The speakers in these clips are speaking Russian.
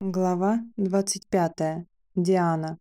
Глава 25. Диана.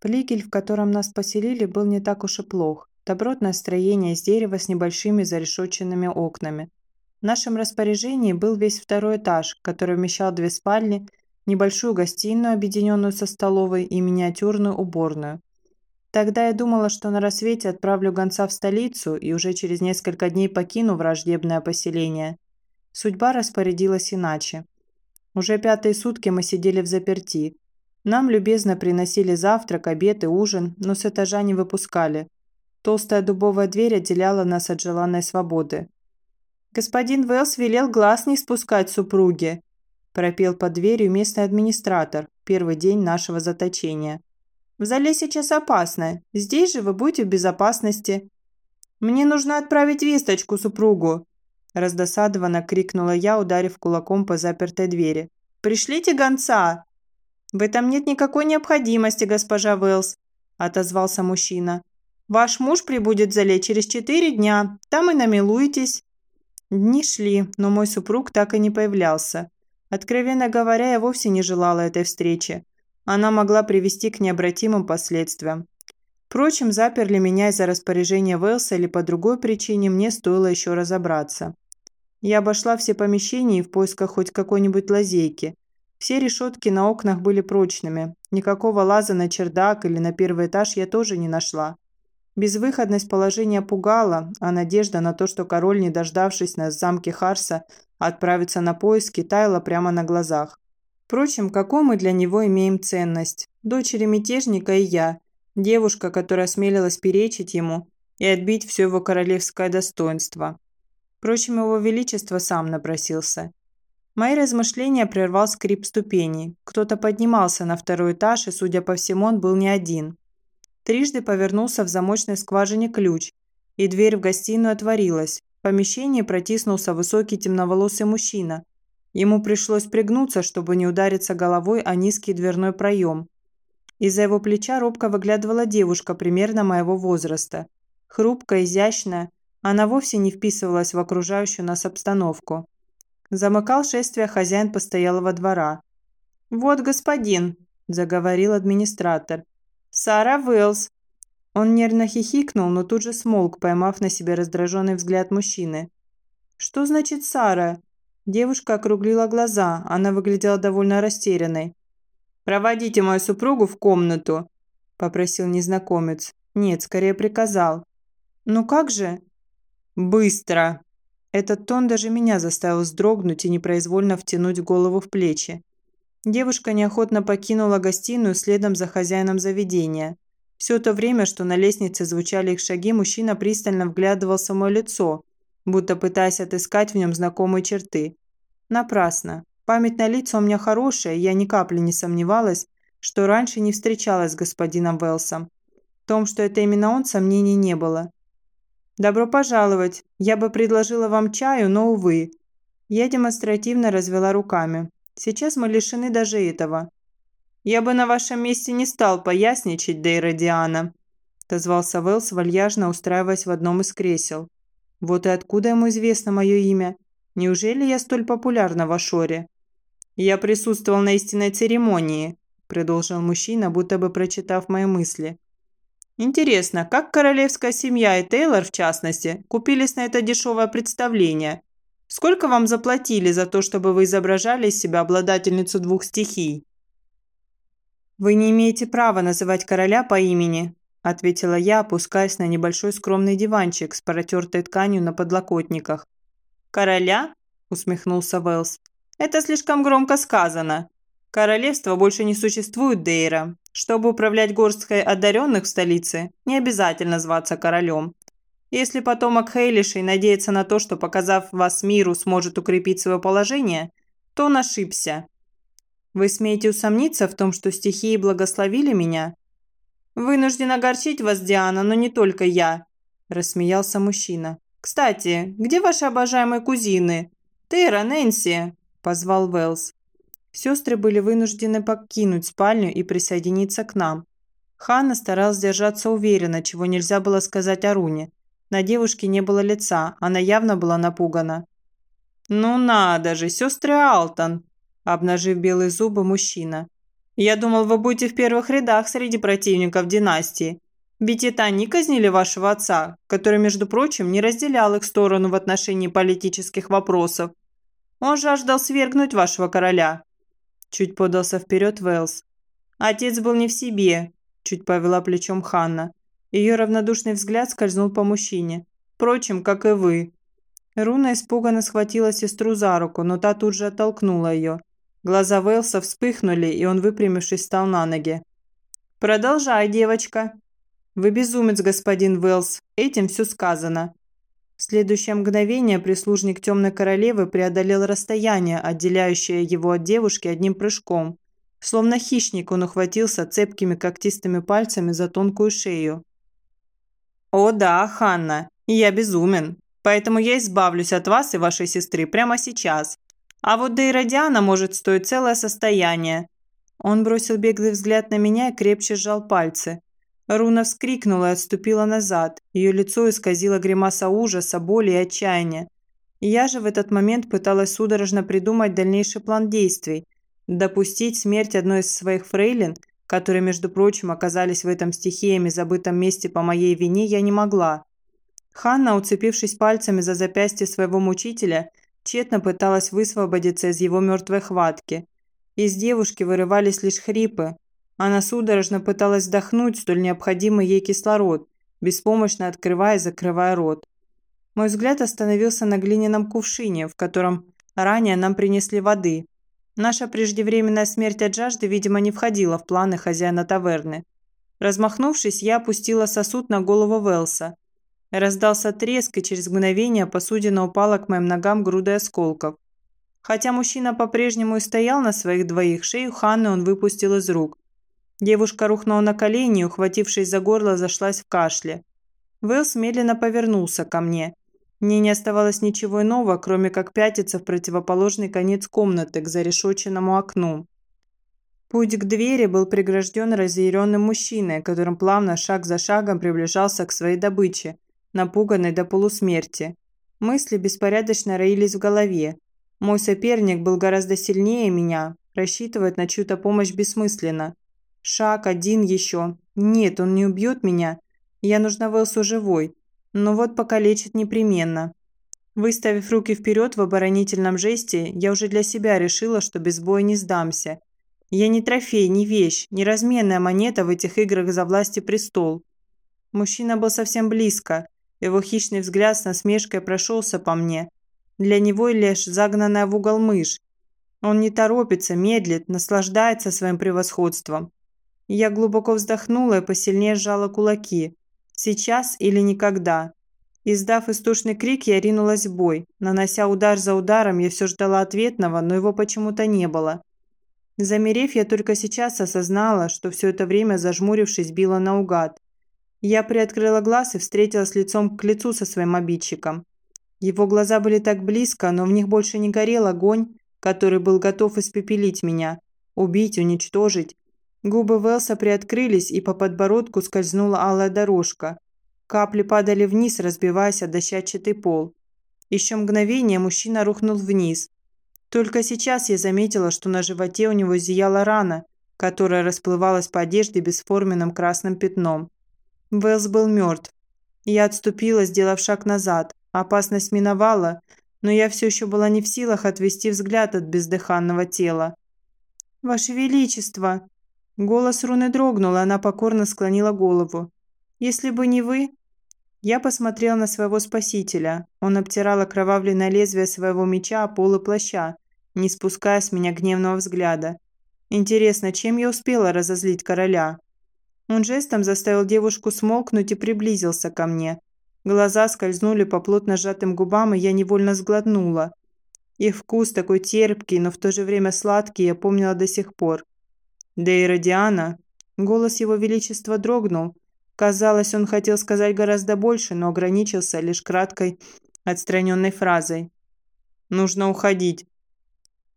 Флигель, в котором нас поселили, был не так уж и плох. Добротное строение из дерева с небольшими зарешоченными окнами. В нашем распоряжении был весь второй этаж, который вмещал две спальни, небольшую гостиную, объединенную со столовой, и миниатюрную уборную. Тогда я думала, что на рассвете отправлю гонца в столицу и уже через несколько дней покину враждебное поселение. Судьба распорядилась иначе. Уже пятые сутки мы сидели в заперти. Нам любезно приносили завтрак, обед и ужин, но с этажа не выпускали. Толстая дубовая дверь отделяла нас от желанной свободы. «Господин Велс велел глаз не спускать супруге», – пропел под дверью местный администратор, первый день нашего заточения. «В зале сейчас опасно. Здесь же вы будете в безопасности». «Мне нужно отправить весточку супругу», Раздосадованно крикнула я, ударив кулаком по запертой двери. «Пришлите гонца!» «В этом нет никакой необходимости, госпожа Уэллс», – отозвался мужчина. «Ваш муж прибудет в зале через четыре дня. Там и намилуетесь». Дни шли, но мой супруг так и не появлялся. Откровенно говоря, я вовсе не желала этой встречи. Она могла привести к необратимым последствиям. Впрочем, заперли меня из-за распоряжения Уэлса или по другой причине, мне стоило еще разобраться. Я обошла все помещения в поисках хоть какой-нибудь лазейки. Все решетки на окнах были прочными. Никакого лаза на чердак или на первый этаж я тоже не нашла. Безвыходность положения пугала, а надежда на то, что король, не дождавшись нас в замке Харса, отправится на поиски, таяла прямо на глазах. Впрочем, какую мы для него имеем ценность? Дочери мятежника и я, девушка, которая осмелилась перечить ему и отбить все его королевское достоинство. Впрочем, его величество сам напросился. Мои размышления прервал скрип ступеней. Кто-то поднимался на второй этаж, и, судя по всему, он был не один. Трижды повернулся в замочной скважине ключ, и дверь в гостиную отворилась. В помещении протиснулся высокий темноволосый мужчина. Ему пришлось пригнуться, чтобы не удариться головой о низкий дверной проем. Из-за его плеча робко выглядывала девушка примерно моего возраста. Хрупкая, изящная, она вовсе не вписывалась в окружающую нас обстановку. Замыкал шествие хозяин постоялого двора. «Вот господин», – заговорил администратор. «Сара Уэллс». Он нервно хихикнул, но тут же смолк, поймав на себе раздраженный взгляд мужчины. «Что значит Сара?» Девушка округлила глаза, она выглядела довольно растерянной. «Проводите мою супругу в комнату», – попросил незнакомец. «Нет, скорее приказал». «Ну как же?» «Быстро!» Этот тон даже меня заставил вздрогнуть и непроизвольно втянуть голову в плечи. Девушка неохотно покинула гостиную следом за хозяином заведения. Все то время, что на лестнице звучали их шаги, мужчина пристально вглядывался в мое лицо, будто пытаясь отыскать в нем знакомые черты. Напрасно. Память на лица у меня хорошая, я ни капли не сомневалась, что раньше не встречалась с господином Велсом. В том, что это именно он, сомнений не было. «Добро пожаловать. Я бы предложила вам чаю, но, увы». Я демонстративно развела руками. Сейчас мы лишены даже этого. «Я бы на вашем месте не стал поясничать, Дейра Диана», – отозвался Вэлс, вальяжно устраиваясь в одном из кресел. «Вот и откуда ему известно мое имя? Неужели я столь популярна в Ашоре?» «Я присутствовал на истинной церемонии», – продолжил мужчина, будто бы прочитав мои мысли. Интересно, как королевская семья и Тейлор, в частности, купились на это дешевое представление? Сколько вам заплатили за то, чтобы вы изображали из себя обладательницу двух стихий? Вы не имеете права называть короля по имени, ответила я, опускаясь на небольшой скромный диванчик с протертой тканью на подлокотниках. «Короля?» – усмехнулся Вэлс. «Это слишком громко сказано. Королевства больше не существует, Дейра. Чтобы управлять горсткой одаренных в столице, не обязательно зваться королем. Если потомок Хейлишей надеется на то, что, показав вас миру, сможет укрепить свое положение, то он ошибся. Вы смеете усомниться в том, что стихии благословили меня? Вынужден огорчить вас, Диана, но не только я, рассмеялся мужчина. Кстати, где ваши обожаемые кузины? Тейра, Нэнси, позвал Велс. Сестры были вынуждены покинуть спальню и присоединиться к нам. Ханна старалась держаться уверенно, чего нельзя было сказать о Руне. На девушке не было лица, она явно была напугана. «Ну надо же, сестры Алтон!» обнажив белые зубы мужчина. «Я думал, вы будете в первых рядах среди противников династии. Ведь это они казнили вашего отца, который, между прочим, не разделял их сторону в отношении политических вопросов. Он жаждал свергнуть вашего короля». Чуть подался вперед Вэлс. «Отец был не в себе», – чуть повела плечом Ханна. Ее равнодушный взгляд скользнул по мужчине. «Впрочем, как и вы». Руна испуганно схватила сестру за руку, но та тут же оттолкнула ее. Глаза Вэлса вспыхнули, и он, выпрямившись, встал на ноги. «Продолжай, девочка». «Вы безумец, господин Вэлс. Этим все сказано». В следующее мгновение прислужник темной королевы преодолел расстояние, отделяющее его от девушки одним прыжком. Словно хищник он ухватился цепкими когтистыми пальцами за тонкую шею. «О да, Ханна, я безумен, поэтому я избавлюсь от вас и вашей сестры прямо сейчас. А вот Дейра Диана может стоить целое состояние». Он бросил беглый взгляд на меня и крепче сжал пальцы. Руна вскрикнула и отступила назад. Ее лицо исказило гримаса ужаса, боли и отчаяния. Я же в этот момент пыталась судорожно придумать дальнейший план действий. Допустить смерть одной из своих фрейлин, которые, между прочим, оказались в этом стихиями забытом месте по моей вине, я не могла. Ханна, уцепившись пальцами за запястье своего мучителя, тщетно пыталась высвободиться из его мертвой хватки. Из девушки вырывались лишь хрипы, она судорожно пыталась вдохнуть столь необходимый ей кислород, беспомощно открывая и закрывая рот. Мой взгляд остановился на глиняном кувшине, в котором ранее нам принесли воды. Наша преждевременная смерть от жажды, видимо, не входила в планы хозяина таверны. Размахнувшись, я опустила сосуд на голову Велса. Раздался треск, и через мгновение посудина упала к моим ногам грудой осколков. Хотя мужчина по-прежнему и стоял на своих двоих, шею Ханны он выпустил из рук. Девушка рухнула на колени ухватившись за горло, зашлась в кашле. Вэлс медленно повернулся ко мне. Мне не оставалось ничего иного, кроме как пятиться в противоположный конец комнаты к зарешоченному окну. Путь к двери был прегражден разъяренным мужчиной, которым плавно шаг за шагом приближался к своей добыче, напуганной до полусмерти. Мысли беспорядочно роились в голове. Мой соперник был гораздо сильнее меня, рассчитывать на чью-то помощь бессмысленно. Шаг один еще. Нет, он не убьет меня. Я нужна Вэлсу живой. Но вот покалечит непременно. Выставив руки вперед в оборонительном жесте, я уже для себя решила, что без боя не сдамся. Я не трофей, не вещь, не разменная монета в этих играх за власть и престол. Мужчина был совсем близко. Его хищный взгляд с насмешкой прошелся по мне. Для него лишь загнанная в угол мышь. Он не торопится, медлит, наслаждается своим превосходством. Я глубоко вздохнула и посильнее сжала кулаки. Сейчас или никогда. Издав истошный крик, я ринулась в бой. Нанося удар за ударом, я все ждала ответного, но его почему-то не было. Замерев, я только сейчас осознала, что все это время, зажмурившись, била наугад. Я приоткрыла глаз и встретилась лицом к лицу со своим обидчиком. Его глаза были так близко, но в них больше не горел огонь, который был готов испепелить меня, убить, уничтожить. Губы Велса приоткрылись, и по подбородку скользнула алая дорожка. Капли падали вниз, разбиваясь о дощатчатый пол. Еще мгновение мужчина рухнул вниз. Только сейчас я заметила, что на животе у него зияла рана, которая расплывалась по одежде бесформенным красным пятном. Велс был мертв. Я отступила, сделав шаг назад. Опасность миновала, но я все еще была не в силах отвести взгляд от бездыханного тела. «Ваше Величество!» Голос Руны дрогнул, и она покорно склонила голову. «Если бы не вы...» Я посмотрел на своего спасителя. Он обтирал окровавленное лезвие своего меча о полы плаща, не спуская с меня гневного взгляда. Интересно, чем я успела разозлить короля? Он жестом заставил девушку смолкнуть и приблизился ко мне. Глаза скользнули по плотно сжатым губам, и я невольно сглотнула. Их вкус такой терпкий, но в то же время сладкий, я помнила до сих пор. Дейра Диана. Голос его величества дрогнул. Казалось, он хотел сказать гораздо больше, но ограничился лишь краткой, отстраненной фразой. «Нужно уходить».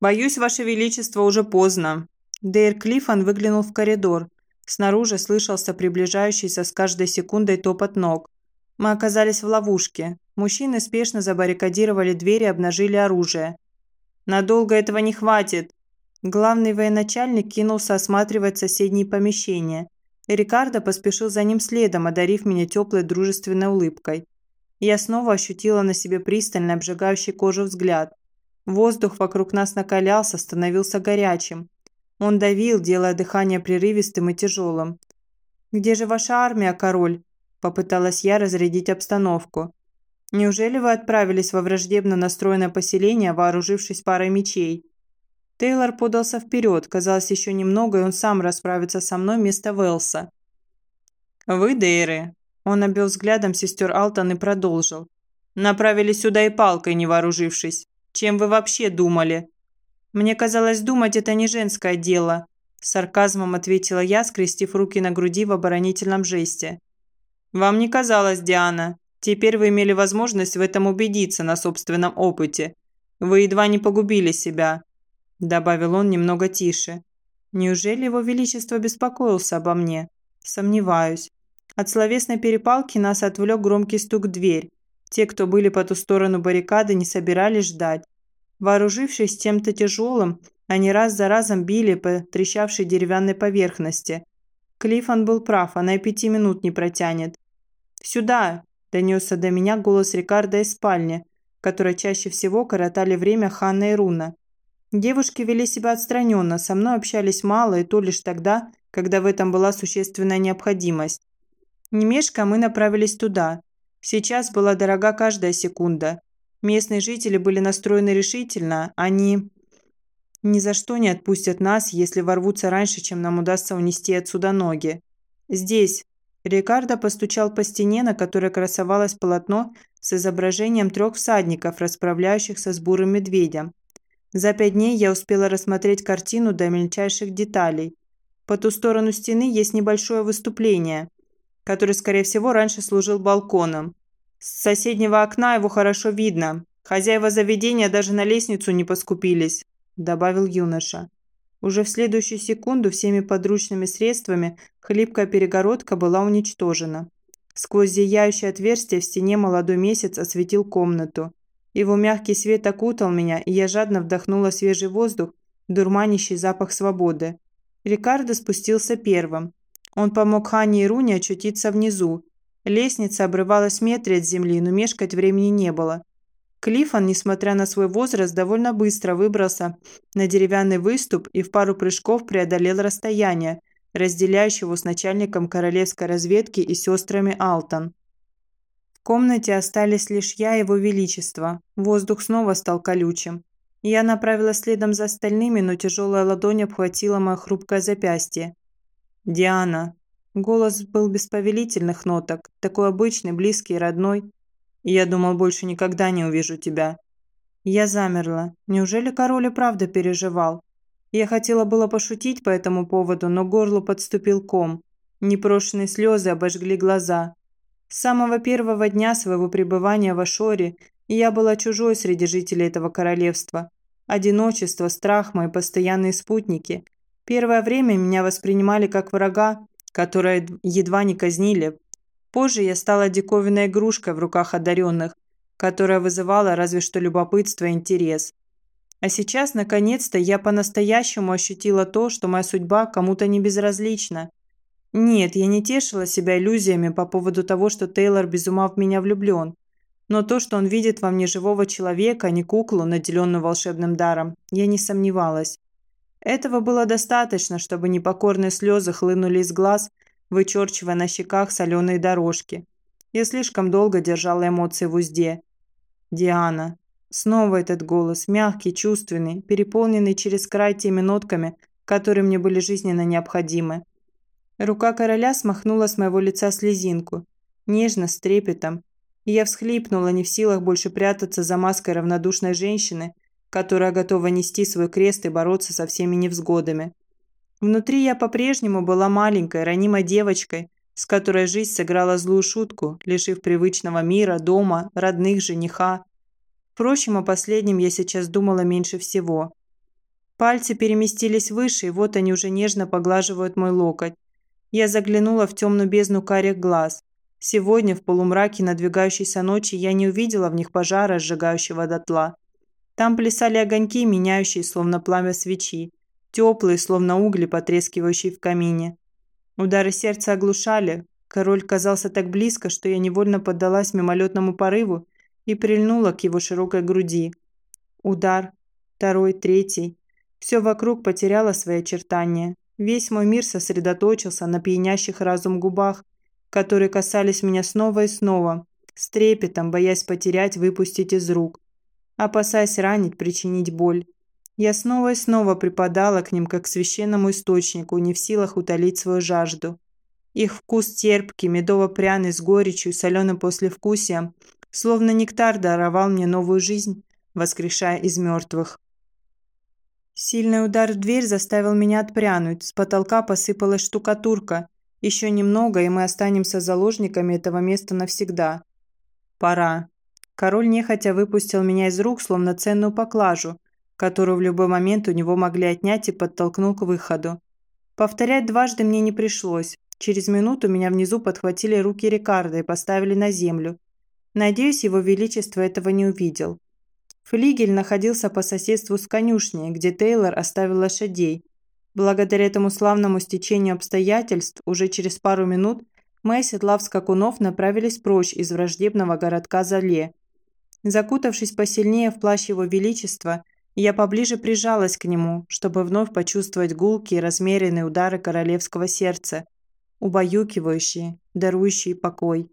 «Боюсь, ваше величество, уже поздно». Дейр Клиффон выглянул в коридор. Снаружи слышался приближающийся с каждой секундой топот ног. Мы оказались в ловушке. Мужчины спешно забаррикадировали двери и обнажили оружие. «Надолго этого не хватит», Главный военачальник кинулся осматривать соседние помещения. И Рикардо поспешил за ним следом, одарив меня теплой дружественной улыбкой. Я снова ощутила на себе пристально обжигающий кожу взгляд. Воздух вокруг нас накалялся, становился горячим. Он давил, делая дыхание прерывистым и тяжелым. «Где же ваша армия, король?» – попыталась я разрядить обстановку. «Неужели вы отправились во враждебно настроенное поселение, вооружившись парой мечей?» Тейлор подался вперед. Казалось, еще немного, и он сам расправится со мной вместо Велса. «Вы, Дейры?» Он обвел взглядом сестер Алтон и продолжил. «Направили сюда и палкой, не вооружившись. Чем вы вообще думали?» «Мне казалось, думать это не женское дело», сарказмом ответила я, скрестив руки на груди в оборонительном жесте. «Вам не казалось, Диана. Теперь вы имели возможность в этом убедиться на собственном опыте. Вы едва не погубили себя добавил он немного тише. Неужели его величество беспокоился обо мне? Сомневаюсь. От словесной перепалки нас отвлек громкий стук в дверь. Те, кто были по ту сторону баррикады, не собирались ждать. Вооружившись чем-то тяжелым, они раз за разом били по трещавшей деревянной поверхности. Клиффон был прав, она и пяти минут не протянет. «Сюда!» – донесся до меня голос Рикардо из спальни, в которой чаще всего коротали время Ханна и Руна. Девушки вели себя отстраненно, со мной общались мало и то лишь тогда, когда в этом была существенная необходимость. Не мешка мы направились туда. Сейчас была дорога каждая секунда. Местные жители были настроены решительно, они ни за что не отпустят нас, если ворвутся раньше, чем нам удастся унести отсюда ноги. Здесь. Рикардо постучал по стене, на которой красовалось полотно с изображением трех всадников, расправляющихся с бурым медведем. За пять дней я успела рассмотреть картину до мельчайших деталей. По ту сторону стены есть небольшое выступление, которое, скорее всего, раньше служил балконом. С соседнего окна его хорошо видно. Хозяева заведения даже на лестницу не поскупились», – добавил юноша. Уже в следующую секунду всеми подручными средствами хлипкая перегородка была уничтожена. Сквозь зияющее отверстие в стене молодой месяц осветил комнату. Его мягкий свет окутал меня, и я жадно вдохнула свежий воздух, дурманящий запах свободы. Рикардо спустился первым. Он помог Хане и Руне очутиться внизу. Лестница обрывалась в метре от земли, но мешкать времени не было. Клиффон, несмотря на свой возраст, довольно быстро выбрался на деревянный выступ и в пару прыжков преодолел расстояние, разделяющее его с начальником королевской разведки и сестрами Алтон. Комнате остались лишь я и его величество. Воздух снова стал колючим. Я направилась следом за остальными, но тяжелая ладонь обхватила мое хрупкое запястье. «Диана». Голос был без повелительных ноток, такой обычный, близкий, родной. «Я думал, больше никогда не увижу тебя». Я замерла. Неужели король и правда переживал? Я хотела было пошутить по этому поводу, но горлу подступил ком. Непрошенные слезы обожгли глаза. С самого первого дня своего пребывания в Ашоре я была чужой среди жителей этого королевства. Одиночество, страх – мои постоянные спутники. Первое время меня воспринимали как врага, которое едва не казнили. Позже я стала диковинной игрушкой в руках одаренных, которая вызывала разве что любопытство и интерес. А сейчас, наконец-то, я по-настоящему ощутила то, что моя судьба кому-то не безразлична – нет, я не тешила себя иллюзиями по поводу того, что Тейлор без ума в меня влюблен. Но то, что он видит во мне живого человека, а не куклу, наделенную волшебным даром, я не сомневалась. Этого было достаточно, чтобы непокорные слезы хлынули из глаз, вычерчивая на щеках соленые дорожки. Я слишком долго держала эмоции в узде. «Диана». Снова этот голос, мягкий, чувственный, переполненный через край теми нотками, которые мне были жизненно необходимы. Рука короля смахнула с моего лица слезинку. Нежно, с трепетом. И я всхлипнула, не в силах больше прятаться за маской равнодушной женщины, которая готова нести свой крест и бороться со всеми невзгодами. Внутри я по-прежнему была маленькой, ранимой девочкой, с которой жизнь сыграла злую шутку, лишив привычного мира, дома, родных, жениха. Впрочем, о последнем я сейчас думала меньше всего. Пальцы переместились выше, и вот они уже нежно поглаживают мой локоть. Я заглянула в темную бездну карих глаз. Сегодня, в полумраке надвигающейся ночи, я не увидела в них пожара, сжигающего дотла. Там плясали огоньки, меняющие, словно пламя свечи. теплые, словно угли, потрескивающие в камине. Удары сердца оглушали. Король казался так близко, что я невольно поддалась мимолетному порыву и прильнула к его широкой груди. Удар. Второй, третий. Все вокруг потеряло свои очертания. Весь мой мир сосредоточился на пьянящих разум губах, которые касались меня снова и снова, с трепетом, боясь потерять, выпустить из рук, опасаясь ранить, причинить боль. Я снова и снова припадала к ним, как к священному источнику, не в силах утолить свою жажду. Их вкус терпкий, медово-пряный, с горечью, соленым послевкусием, словно нектар даровал мне новую жизнь, воскрешая из мертвых. Сильный удар в дверь заставил меня отпрянуть. С потолка посыпалась штукатурка. Еще немного, и мы останемся заложниками этого места навсегда. Пора. Король нехотя выпустил меня из рук, словно ценную поклажу, которую в любой момент у него могли отнять и подтолкнул к выходу. Повторять дважды мне не пришлось. Через минуту меня внизу подхватили руки Рикардо и поставили на землю. Надеюсь, его величество этого не увидел. Флигель находился по соседству с конюшней, где Тейлор оставил лошадей. Благодаря этому славному стечению обстоятельств, уже через пару минут мы, оседлав скакунов, направились прочь из враждебного городка Зале. Закутавшись посильнее в плащ его величества, я поближе прижалась к нему, чтобы вновь почувствовать гулкие размеренные удары королевского сердца, убаюкивающие, дарующие покой.